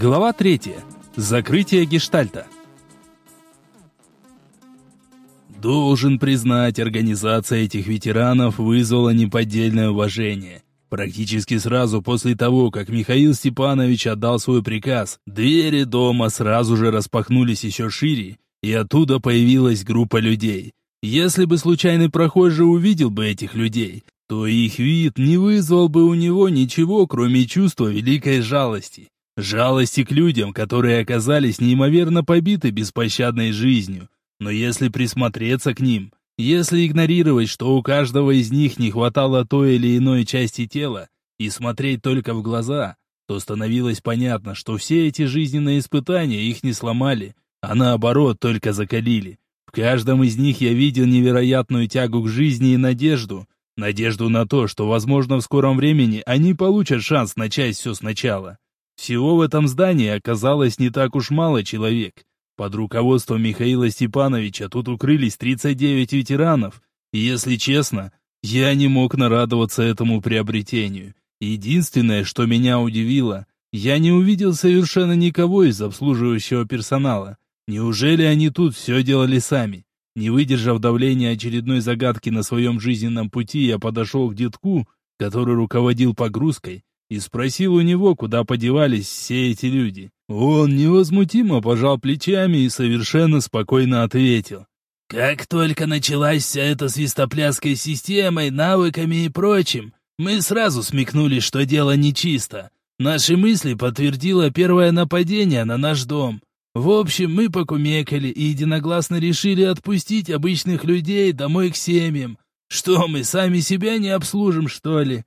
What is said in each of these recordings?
Глава 3. Закрытие гештальта. Должен признать, организация этих ветеранов вызвала неподдельное уважение. Практически сразу после того, как Михаил Степанович отдал свой приказ, двери дома сразу же распахнулись еще шире, и оттуда появилась группа людей. Если бы случайный прохожий увидел бы этих людей, то их вид не вызвал бы у него ничего, кроме чувства великой жалости. Жалости к людям, которые оказались неимоверно побиты беспощадной жизнью. Но если присмотреться к ним, если игнорировать, что у каждого из них не хватало той или иной части тела, и смотреть только в глаза, то становилось понятно, что все эти жизненные испытания их не сломали, а наоборот только закалили. В каждом из них я видел невероятную тягу к жизни и надежду, надежду на то, что, возможно, в скором времени они получат шанс начать все сначала. Всего в этом здании оказалось не так уж мало человек. Под руководством Михаила Степановича тут укрылись 39 ветеранов, и, если честно, я не мог нарадоваться этому приобретению. Единственное, что меня удивило, я не увидел совершенно никого из обслуживающего персонала. Неужели они тут все делали сами? Не выдержав давления очередной загадки на своем жизненном пути, я подошел к детку, который руководил погрузкой, и спросил у него, куда подевались все эти люди. Он невозмутимо пожал плечами и совершенно спокойно ответил. «Как только началась вся эта свистопляской системой, навыками и прочим, мы сразу смекнули, что дело нечисто. Наши мысли подтвердило первое нападение на наш дом. В общем, мы покумекали и единогласно решили отпустить обычных людей домой к семьям. Что, мы сами себя не обслужим, что ли?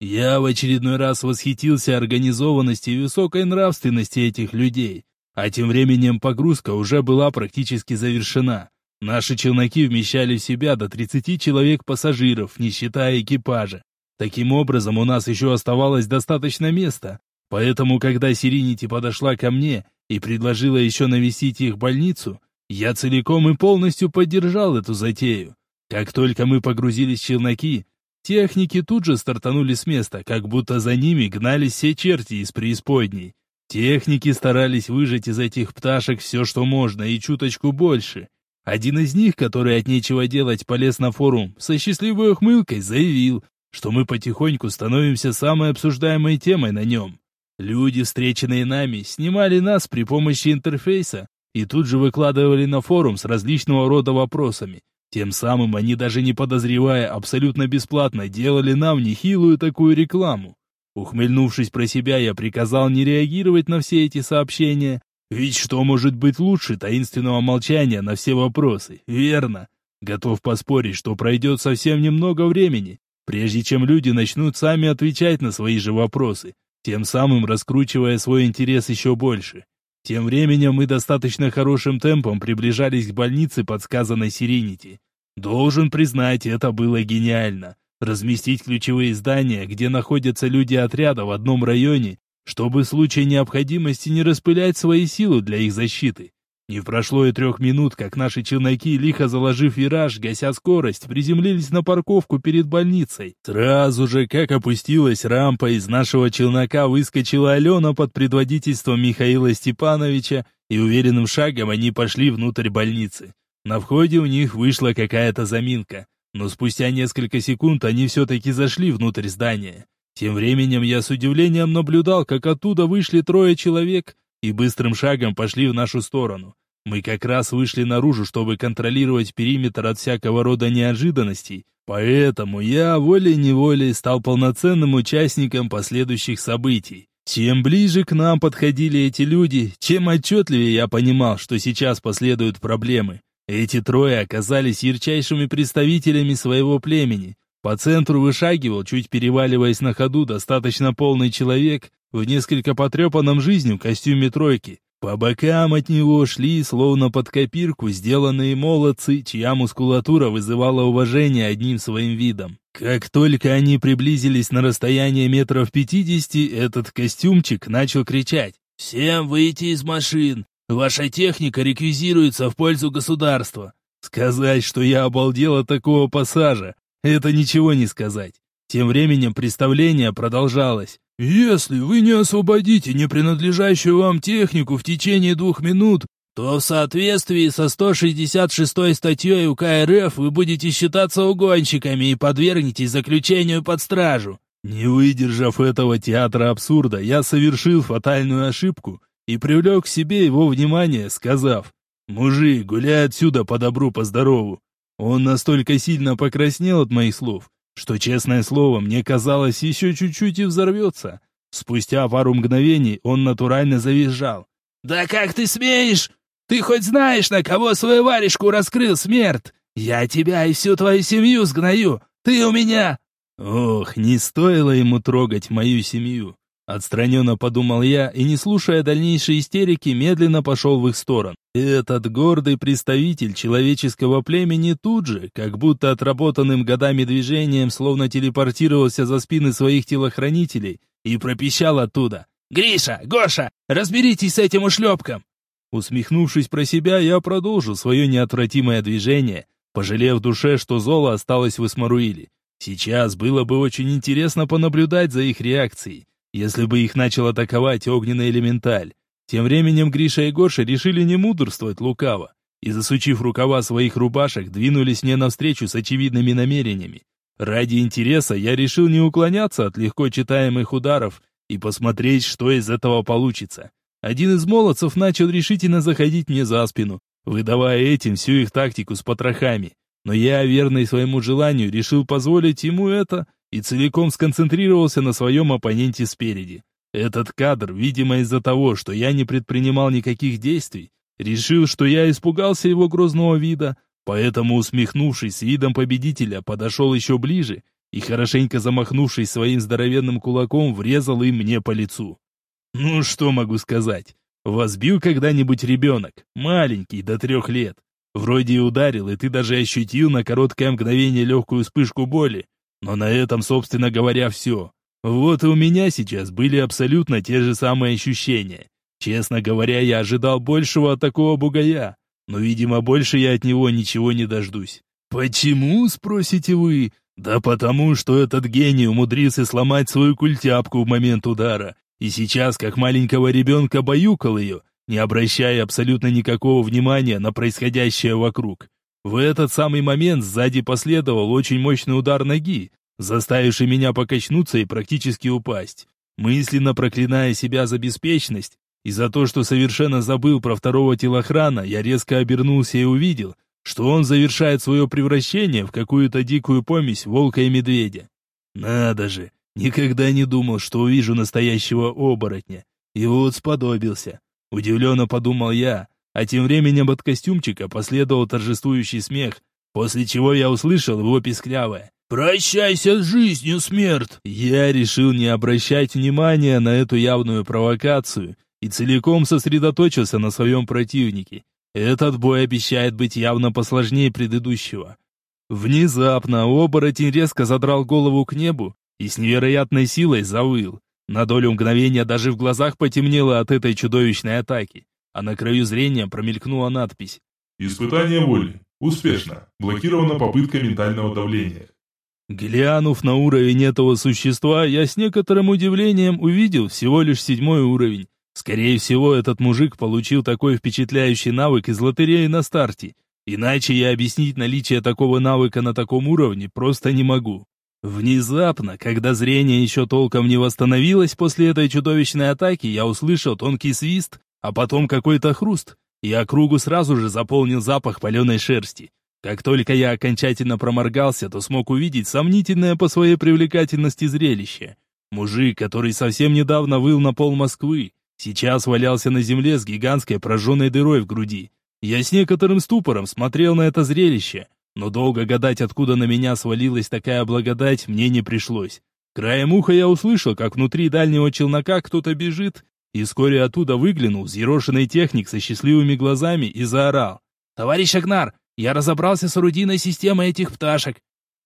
Я в очередной раз восхитился организованности и высокой нравственности этих людей. А тем временем погрузка уже была практически завершена. Наши челноки вмещали в себя до 30 человек пассажиров, не считая экипажа. Таким образом, у нас еще оставалось достаточно места. Поэтому, когда Сиринити подошла ко мне и предложила еще навестить их больницу, я целиком и полностью поддержал эту затею. Как только мы погрузились в челноки, Техники тут же стартанули с места, как будто за ними гнались все черти из преисподней. Техники старались выжать из этих пташек все, что можно, и чуточку больше. Один из них, который от нечего делать полез на форум, со счастливой ухмылкой заявил, что мы потихоньку становимся самой обсуждаемой темой на нем. Люди, встреченные нами, снимали нас при помощи интерфейса и тут же выкладывали на форум с различного рода вопросами, тем самым они, даже не подозревая, абсолютно бесплатно делали нам нехилую такую рекламу. Ухмыльнувшись про себя, я приказал не реагировать на все эти сообщения. Ведь что может быть лучше таинственного молчания на все вопросы, верно? Готов поспорить, что пройдет совсем немного времени, прежде чем люди начнут сами отвечать на свои же вопросы, тем самым раскручивая свой интерес еще больше. Тем временем мы достаточно хорошим темпом приближались к больнице, подсказанной Сиренити. Должен признать, это было гениально. Разместить ключевые здания, где находятся люди отряда в одном районе, чтобы в случае необходимости не распылять свои силы для их защиты. Не прошло и трех минут, как наши челноки, лихо заложив вираж, гася скорость, приземлились на парковку перед больницей. Сразу же, как опустилась рампа, из нашего челнока выскочила Алена под предводительством Михаила Степановича, и уверенным шагом они пошли внутрь больницы. На входе у них вышла какая-то заминка, но спустя несколько секунд они все-таки зашли внутрь здания. Тем временем я с удивлением наблюдал, как оттуда вышли трое человек, и быстрым шагом пошли в нашу сторону. Мы как раз вышли наружу, чтобы контролировать периметр от всякого рода неожиданностей, поэтому я волей-неволей стал полноценным участником последующих событий. Чем ближе к нам подходили эти люди, чем отчетливее я понимал, что сейчас последуют проблемы. Эти трое оказались ярчайшими представителями своего племени. По центру вышагивал, чуть переваливаясь на ходу, достаточно полный человек, в несколько потрепанном жизнью костюме тройки. По бокам от него шли, словно под копирку, сделанные молодцы, чья мускулатура вызывала уважение одним своим видом. Как только они приблизились на расстояние метров пятидесяти, этот костюмчик начал кричать «Всем выйти из машин! Ваша техника реквизируется в пользу государства!» Сказать, что я обалдел от такого пассажа, это ничего не сказать. Тем временем представление продолжалось. «Если вы не освободите не принадлежащую вам технику в течение двух минут, то в соответствии со 166 статьей УК РФ вы будете считаться угонщиками и подвергнетесь заключению под стражу». Не выдержав этого театра абсурда, я совершил фатальную ошибку и привлек к себе его внимание, сказав, «Мужик, гуляй отсюда по добру, по здорову». Он настолько сильно покраснел от моих слов, что, честное слово, мне казалось, еще чуть-чуть и взорвется. Спустя пару мгновений он натурально завизжал. «Да как ты смеешь? Ты хоть знаешь, на кого свою варежку раскрыл смерть? Я тебя и всю твою семью сгною! Ты у меня Ох, не стоило ему трогать мою семью. Отстраненно подумал я и, не слушая дальнейшей истерики, медленно пошел в их сторону. Этот гордый представитель человеческого племени тут же, как будто отработанным годами движением, словно телепортировался за спины своих телохранителей и пропищал оттуда. «Гриша! Гоша! Разберитесь с этим ушлепком!» Усмехнувшись про себя, я продолжил свое неотвратимое движение, пожалев в душе, что золо осталось в Исмаруиле. Сейчас было бы очень интересно понаблюдать за их реакцией, если бы их начал атаковать огненный элементаль. Тем временем Гриша и Гоша решили не мудрствовать лукаво и, засучив рукава своих рубашек, двинулись мне навстречу с очевидными намерениями. Ради интереса я решил не уклоняться от легко читаемых ударов и посмотреть, что из этого получится. Один из молодцев начал решительно заходить мне за спину, выдавая этим всю их тактику с потрохами. Но я, верный своему желанию, решил позволить ему это и целиком сконцентрировался на своем оппоненте спереди. Этот кадр, видимо из-за того, что я не предпринимал никаких действий, решил, что я испугался его грозного вида, поэтому, усмехнувшись видом победителя, подошел еще ближе и, хорошенько замахнувшись своим здоровенным кулаком, врезал им мне по лицу. Ну, что могу сказать? Вас бил когда-нибудь ребенок, маленький, до трех лет? Вроде и ударил, и ты даже ощутил на короткое мгновение легкую вспышку боли. Но на этом, собственно говоря, все. Вот и у меня сейчас были абсолютно те же самые ощущения. Честно говоря, я ожидал большего от такого бугая, но, видимо, больше я от него ничего не дождусь. «Почему?» — спросите вы. «Да потому, что этот гений умудрился сломать свою культяпку в момент удара, и сейчас, как маленького ребенка, баюкал ее, не обращая абсолютно никакого внимания на происходящее вокруг. В этот самый момент сзади последовал очень мощный удар ноги, заставивший меня покачнуться и практически упасть. Мысленно проклиная себя за беспечность и за то, что совершенно забыл про второго телохрана, я резко обернулся и увидел, что он завершает свое превращение в какую-то дикую помесь волка и медведя. Надо же, никогда не думал, что увижу настоящего оборотня. И вот сподобился. Удивленно подумал я, а тем временем от костюмчика последовал торжествующий смех, после чего я услышал его писклявое. «Прощайся с жизнью, смерть!» Я решил не обращать внимания на эту явную провокацию и целиком сосредоточился на своем противнике. Этот бой обещает быть явно посложнее предыдущего. Внезапно оборотень резко задрал голову к небу и с невероятной силой завыл. На долю мгновения даже в глазах потемнело от этой чудовищной атаки, а на краю зрения промелькнула надпись. «Испытание воли. Успешно. Блокирована попытка ментального давления». Глянув на уровень этого существа, я с некоторым удивлением увидел всего лишь седьмой уровень. Скорее всего, этот мужик получил такой впечатляющий навык из лотереи на старте. Иначе я объяснить наличие такого навыка на таком уровне просто не могу. Внезапно, когда зрение еще толком не восстановилось после этой чудовищной атаки, я услышал тонкий свист, а потом какой-то хруст, и округу сразу же заполнил запах паленой шерсти. Как только я окончательно проморгался, то смог увидеть сомнительное по своей привлекательности зрелище. Мужик, который совсем недавно выл на пол Москвы, сейчас валялся на земле с гигантской прожженной дырой в груди. Я с некоторым ступором смотрел на это зрелище, но долго гадать, откуда на меня свалилась такая благодать, мне не пришлось. Краем уха я услышал, как внутри дальнего челнока кто-то бежит, и вскоре оттуда выглянул взъерошенный техник со счастливыми глазами и заорал. «Товарищ Агнар, я разобрался с орудийной системой этих пташек».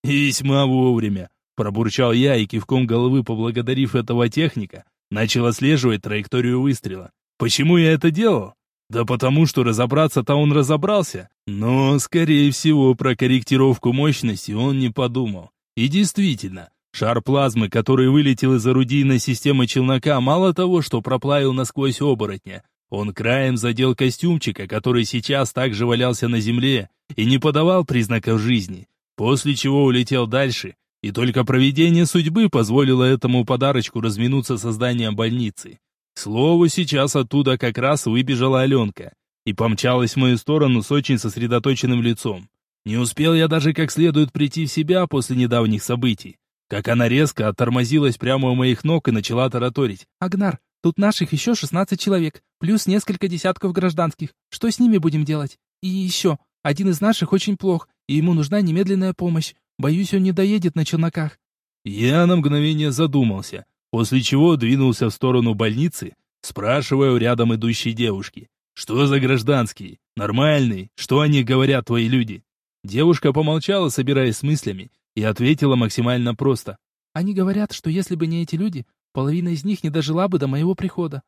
«Весьма вовремя», — пробурчал я и кивком головы, поблагодарив этого техника, начал отслеживать траекторию выстрела. «Почему я это делал? Да потому что разобраться-то он разобрался, но, скорее всего, про корректировку мощности он не подумал. И действительно, Шар плазмы, который вылетел из орудийной системы челнока, мало того, что проплавил насквозь оборотня, он краем задел костюмчика, который сейчас также валялся на земле и не подавал признаков жизни, после чего улетел дальше, и только проведение судьбы позволило этому подарочку разминуться со зданием больницы. К слову, сейчас оттуда как раз выбежала Аленка и помчалась в мою сторону с очень сосредоточенным лицом. Не успел я даже как следует прийти в себя после недавних событий, как она резко оттормозилась прямо у моих ног и начала тараторить. «Агнар, Тут наших еще 16 человек, плюс несколько десятков гражданских. Что с ними будем делать? И еще, один из наших очень плох, и ему нужна немедленная помощь. Боюсь, он не доедет на челноках». Я на мгновение задумался, после чего двинулся в сторону больницы, спрашивая у рядом идущей девушки. «Что за гражданские? Нормальные? Что они говорят, твои люди?» Девушка помолчала, собираясь с мыслями, и ответила максимально просто. «Они говорят, что если бы не эти люди, Половина из них не дожила бы до моего прихода.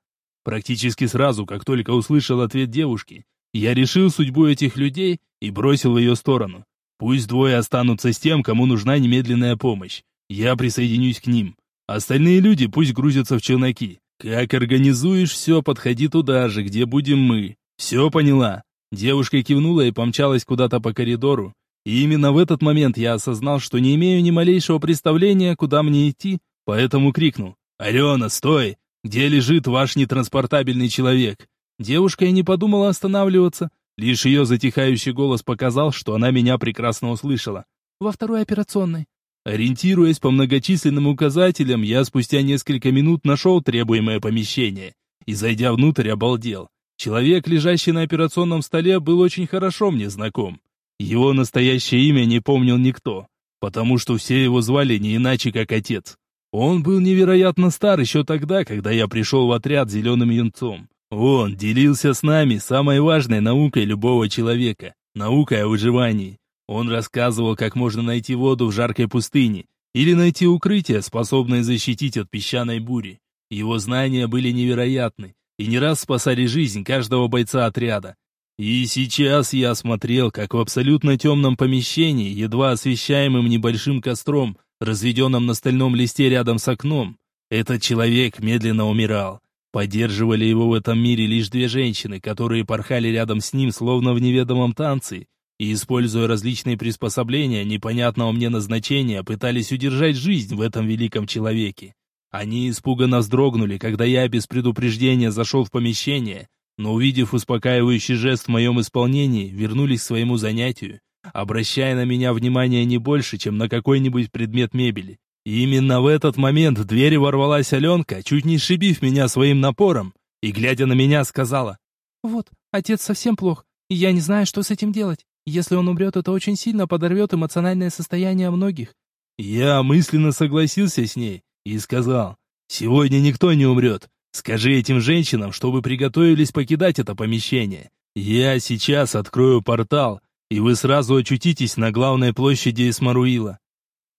Практически сразу, как только услышал ответ девушки, я решил судьбу этих людей и бросил в ее сторону. Пусть двое останутся с тем, кому нужна немедленная помощь. Я присоединюсь к ним. Остальные люди пусть грузятся в челноки. Как организуешь все, подходи туда же, где будем мы. Все поняла. Девушка кивнула и помчалась куда-то по коридору. И именно в этот момент я осознал, что не имею ни малейшего представления, куда мне идти, поэтому крикнул. «Алена, стой! Где лежит ваш нетранспортабельный человек?» Девушка и не подумала останавливаться. Лишь ее затихающий голос показал, что она меня прекрасно услышала. «Во второй операционной». Ориентируясь по многочисленным указателям, я спустя несколько минут нашел требуемое помещение. И, зайдя внутрь, обалдел. Человек, лежащий на операционном столе, был очень хорошо мне знаком. Его настоящее имя не помнил никто, потому что все его звали не иначе, как отец. Он был невероятно стар еще тогда, когда я пришел в отряд зеленым юнцом. Он делился с нами самой важной наукой любого человека, наукой о выживании. Он рассказывал, как можно найти воду в жаркой пустыне, или найти укрытие, способное защитить от песчаной бури. Его знания были невероятны, и не раз спасали жизнь каждого бойца отряда. И сейчас я смотрел, как в абсолютно темном помещении, едва освещаемым небольшим костром, разведенном на стальном листе рядом с окном, этот человек медленно умирал. Поддерживали его в этом мире лишь две женщины, которые порхали рядом с ним, словно в неведомом танце, и, используя различные приспособления непонятного мне назначения, пытались удержать жизнь в этом великом человеке. Они испуганно вздрогнули, когда я без предупреждения зашел в помещение, но, увидев успокаивающий жест в моем исполнении, вернулись к своему занятию обращая на меня внимание не больше, чем на какой-нибудь предмет мебели. И именно в этот момент в двери ворвалась Аленка, чуть не сшибив меня своим напором, и, глядя на меня, сказала, «Вот, отец совсем плох, и я не знаю, что с этим делать. Если он умрет, это очень сильно подорвет эмоциональное состояние многих». Я мысленно согласился с ней и сказал, «Сегодня никто не умрет. Скажи этим женщинам, чтобы приготовились покидать это помещение. Я сейчас открою портал, и вы сразу очутитесь на главной площади Исмаруила».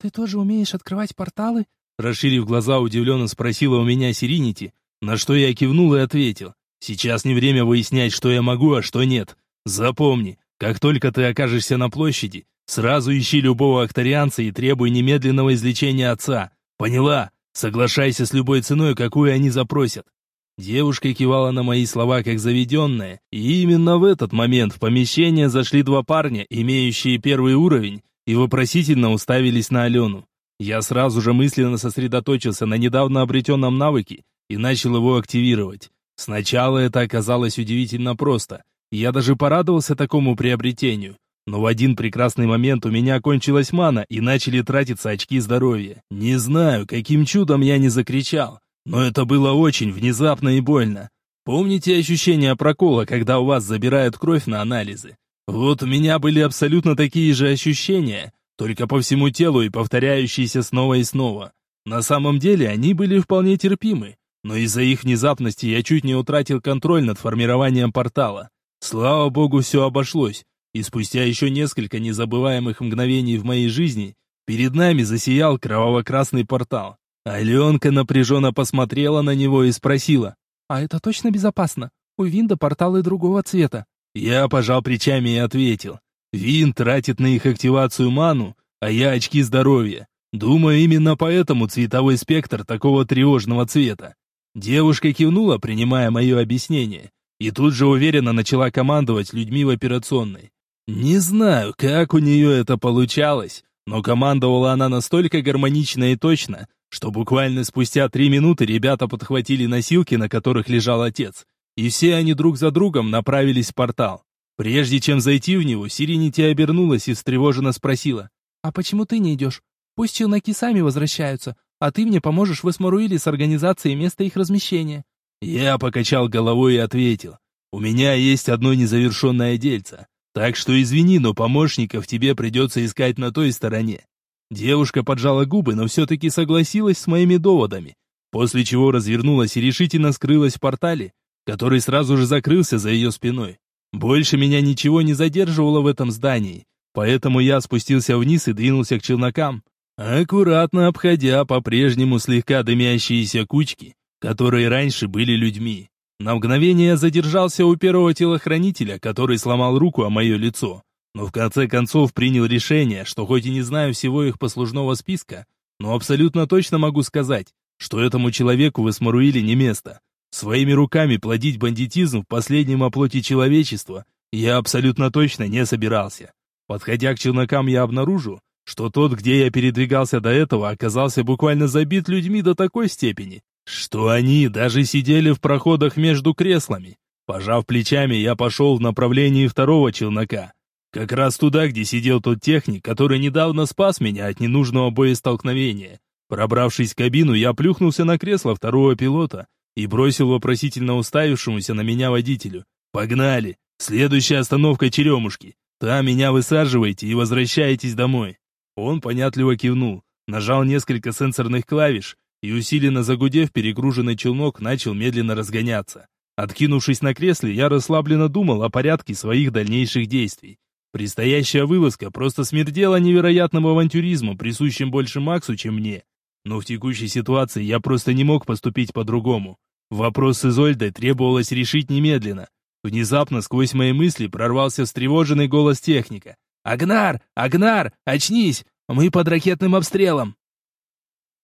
«Ты тоже умеешь открывать порталы?» Расширив глаза, удивленно спросила у меня Сиринити, на что я кивнул и ответил. «Сейчас не время выяснять, что я могу, а что нет. Запомни, как только ты окажешься на площади, сразу ищи любого акторианца и требуй немедленного излечения отца. Поняла? Соглашайся с любой ценой, какую они запросят. Девушка кивала на мои слова как заведенная, и именно в этот момент в помещение зашли два парня, имеющие первый уровень, и вопросительно уставились на Алену. Я сразу же мысленно сосредоточился на недавно обретенном навыке и начал его активировать. Сначала это оказалось удивительно просто. Я даже порадовался такому приобретению. Но в один прекрасный момент у меня кончилась мана и начали тратиться очки здоровья. Не знаю, каким чудом я не закричал, но это было очень внезапно и больно. Помните ощущение прокола, когда у вас забирают кровь на анализы? Вот у меня были абсолютно такие же ощущения, только по всему телу и повторяющиеся снова и снова. На самом деле они были вполне терпимы, но из-за их внезапности я чуть не утратил контроль над формированием портала. Слава богу, все обошлось, и спустя еще несколько незабываемых мгновений в моей жизни перед нами засиял кроваво-красный портал. Аленка напряженно посмотрела на него и спросила. «А это точно безопасно? У Винда порталы другого цвета». Я пожал плечами и ответил. Вин тратит на их активацию ману, а я очки здоровья. Думаю, именно поэтому цветовой спектр такого тревожного цвета. Девушка кивнула, принимая мое объяснение, и тут же уверенно начала командовать людьми в операционной. Не знаю, как у нее это получалось, но командовала она настолько гармонично и точно, что буквально спустя три минуты ребята подхватили носилки, на которых лежал отец, и все они друг за другом направились в портал. Прежде чем зайти в него, Сиренити обернулась и встревоженно спросила, «А почему ты не идешь? Пусть челноки сами возвращаются, а ты мне поможешь в Эсмаруиле с организацией места их размещения». Я покачал головой и ответил, «У меня есть одно незавершенное дельце, так что извини, но помощников тебе придется искать на той стороне». Девушка поджала губы, но все-таки согласилась с моими доводами, после чего развернулась и решительно скрылась в портале, который сразу же закрылся за ее спиной. Больше меня ничего не задерживало в этом здании, поэтому я спустился вниз и двинулся к челнокам, аккуратно обходя по-прежнему слегка дымящиеся кучки, которые раньше были людьми. На мгновение задержался у первого телохранителя, который сломал руку о мое лицо, но в конце концов принял решение, что хоть и не знаю всего их послужного списка, но абсолютно точно могу сказать, что этому человеку в Эсмаруиле не место. Своими руками плодить бандитизм в последнем оплоте человечества я абсолютно точно не собирался. Подходя к челнокам, я обнаружу, что тот, где я передвигался до этого, оказался буквально забит людьми до такой степени, что они даже сидели в проходах между креслами. Пожав плечами, я пошел в направлении второго челнока. Как раз туда, где сидел тот техник, который недавно спас меня от ненужного боестолкновения. Пробравшись в кабину, я плюхнулся на кресло второго пилота и бросил вопросительно уставившемуся на меня водителю. «Погнали! Следующая остановка Черемушки. Там меня высаживайте и возвращаетесь домой». Он понятливо кивнул, нажал несколько сенсорных клавиш, и усиленно загудев, перегруженный челнок начал медленно разгоняться. Откинувшись на кресле, я расслабленно думал о порядке своих дальнейших действий. Предстоящая вылазка просто смердела невероятным авантюризмом, присущим больше Максу, чем мне. Но в текущей ситуации я просто не мог поступить по-другому. Вопрос с Изольдой требовалось решить немедленно. Внезапно сквозь мои мысли прорвался встревоженный голос техника. «Агнар! Агнар! Очнись! Мы под ракетным обстрелом!»